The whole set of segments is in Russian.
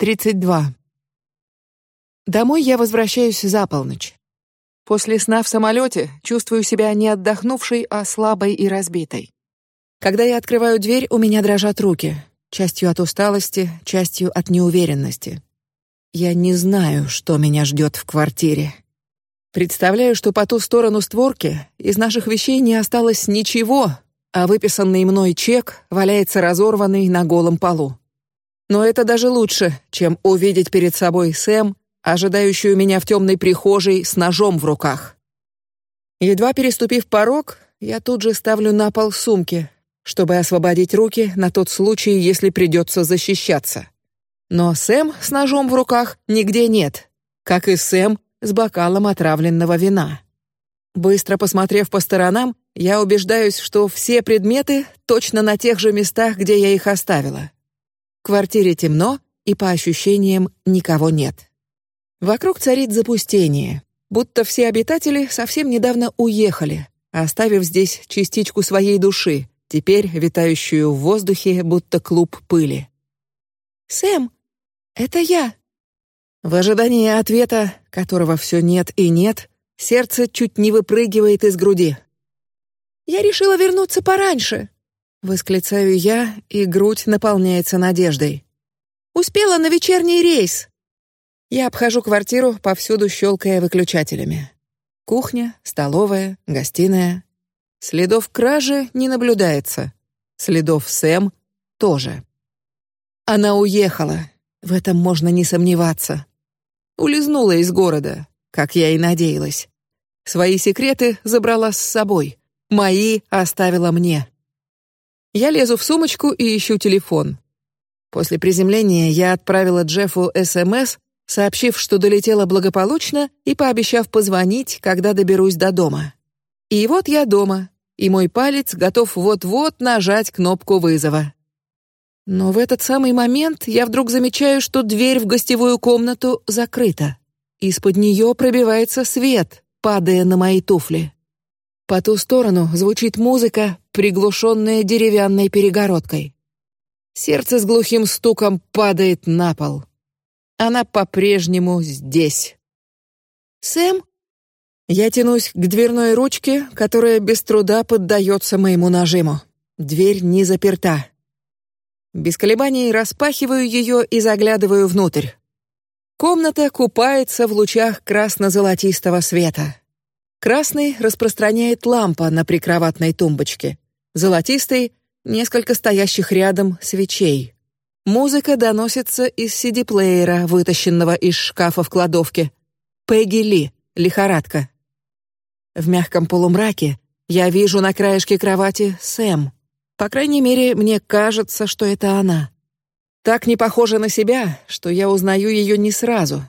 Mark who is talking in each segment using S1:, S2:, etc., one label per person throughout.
S1: 32. Домой я возвращаюсь за полночь. После сна в самолете чувствую себя не отдохнувшей, а слабой и разбитой. Когда я открываю дверь, у меня дрожат руки, частью от усталости, частью от неуверенности. Я не знаю, что меня ждет в квартире. Представляю, что по ту сторону створки из наших вещей не осталось ничего, а выписанный мной чек валяется разорванный на голом полу. Но это даже лучше, чем увидеть перед собой Сэм, ожидающую меня в темной прихожей с ножом в руках. Едва переступив порог, я тут же ставлю на пол сумки, чтобы освободить руки на тот случай, если придется защищаться. Но Сэм с ножом в руках нигде нет, как и Сэм с бокалом отравленного вина. Быстро посмотрев по сторонам, я убеждаюсь, что все предметы точно на тех же местах, где я их оставила. В квартире темно, и по ощущениям никого нет. Вокруг царит запустение, будто все обитатели совсем недавно уехали, оставив здесь частичку своей души, теперь витающую в воздухе, будто клуб пыли. Сэм, это я. В ожидании ответа, которого все нет и нет, сердце чуть не выпрыгивает из груди. Я решила вернуться пораньше. Восклицаю я, и грудь наполняется надеждой. Успела на вечерний рейс. Я обхожу квартиру, повсюду щелкая выключателями. Кухня, столовая, гостиная. Следов кражи не наблюдается. Следов Сэм тоже. Она уехала. В этом можно не сомневаться. Улизнула из города, как я и надеялась. Свои секреты забрала с собой. Мои оставила мне. Я лезу в сумочку и ищу телефон. После приземления я отправила Джеффу СМС, сообщив, что долетела благополучно, и пообещав позвонить, когда доберусь до дома. И вот я дома, и мой палец готов вот-вот нажать кнопку вызова. Но в этот самый момент я вдруг замечаю, что дверь в гостевую комнату закрыта. Из-под нее пробивается свет, падая на мои туфли. По ту сторону звучит музыка, приглушенная деревянной перегородкой. Сердце с глухим стуком падает на пол. Она по-прежнему здесь. Сэм, я тянусь к дверной ручке, которая без труда поддается моему нажиму. Дверь не заперта. Без колебаний распахиваю ее и заглядываю внутрь. Комната купается в лучах красно-золотистого света. Красный распространяет лампа на прикроватной тумбочке, золотистый — несколько стоящих рядом свечей. Музыка доносится из CD-плеера, вытащенного из шкафа в кладовке. Пегги Ли, лихорадка. В мягком полумраке я вижу на краешке кровати Сэм. По крайней мере, мне кажется, что это она. Так не похожа на себя, что я узнаю ее не сразу.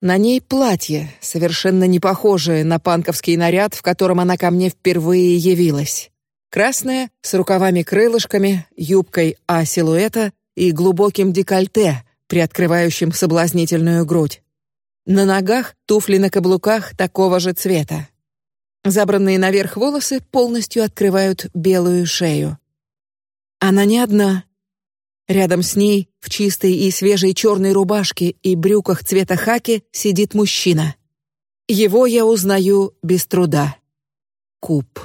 S1: На ней платье, совершенно не похожее на панковский наряд, в котором она ко мне впервые явилась. Красное, с рукавами-крылышками, юбкой А силуэта и глубоким декольте, приоткрывающим соблазнительную грудь. На ногах туфли на каблуках такого же цвета. Забранные наверх волосы полностью открывают белую шею. Она не одна. Рядом с ней, в чистой и свежей черной рубашке и брюках цвета хаки, сидит мужчина. Его я узнаю без труда. Куб.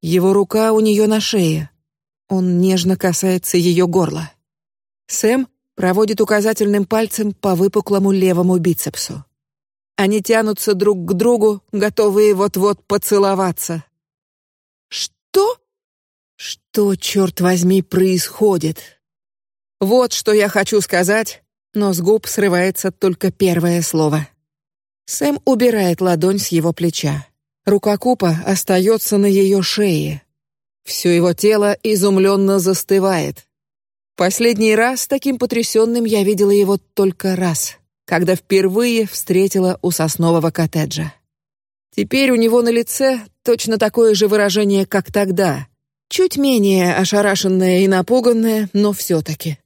S1: Его рука у нее на шее. Он нежно касается ее горла. Сэм проводит указательным пальцем по выпуклому левому бицепсу. Они тянутся друг к другу, готовые вот-вот поцеловаться. Что? Что, черт возьми, происходит? Вот что я хочу сказать, но с губ срывается только первое слово. Сэм убирает ладонь с его плеча. Рука Купа остается на ее шее. Все его тело изумленно застывает. Последний раз таким потрясенным я видела его только раз, когда впервые встретила у соснового коттеджа. Теперь у него на лице точно такое же выражение, как тогда, чуть менее ошарашенное и напуганное, но все-таки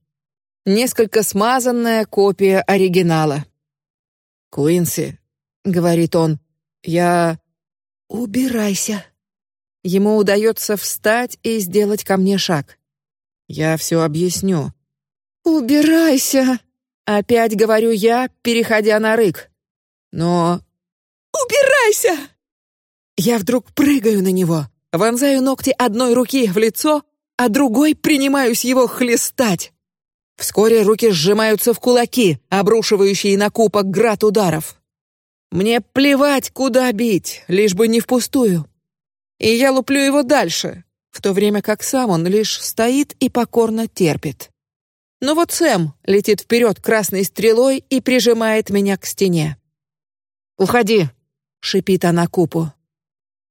S1: несколько смазанная копия оригинала. Куинси, говорит он, я убирайся. Ему удается встать и сделать ко мне шаг. Я все объясню. Убирайся, Опять говорю я, переходя на рык. Но... «Убирайся!» Я вдруг прыгаю на него, вонзаю ногти одной руки в лицо, а другой принимаюсь его хлестать. Вскоре руки сжимаются в кулаки, обрушивающие на кубок град ударов. Мне плевать, куда бить, лишь бы не впустую. И я луплю его дальше, в то время как сам он лишь стоит и покорно терпит. Но вот Сэм летит вперед красной стрелой и прижимает меня к стене. Уходи, шипит она Купу.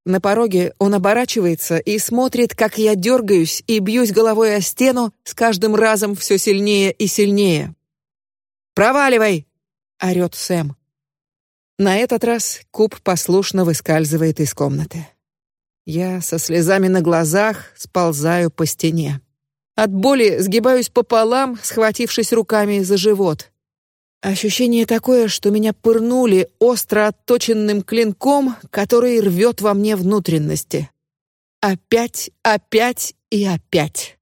S1: На пороге он оборачивается и смотрит, как я дергаюсь и бьюсь головой о стену, с каждым разом все сильнее и сильнее. Проваливай, орет Сэм. На этот раз Куб послушно выскальзывает из комнаты. Я со слезами на глазах сползаю по стене. От боли сгибаюсь пополам, схватившись руками за живот. Ощущение такое, что меня пырнули остро отточенным клинком, который рвет во мне внутренности. Опять, опять и опять.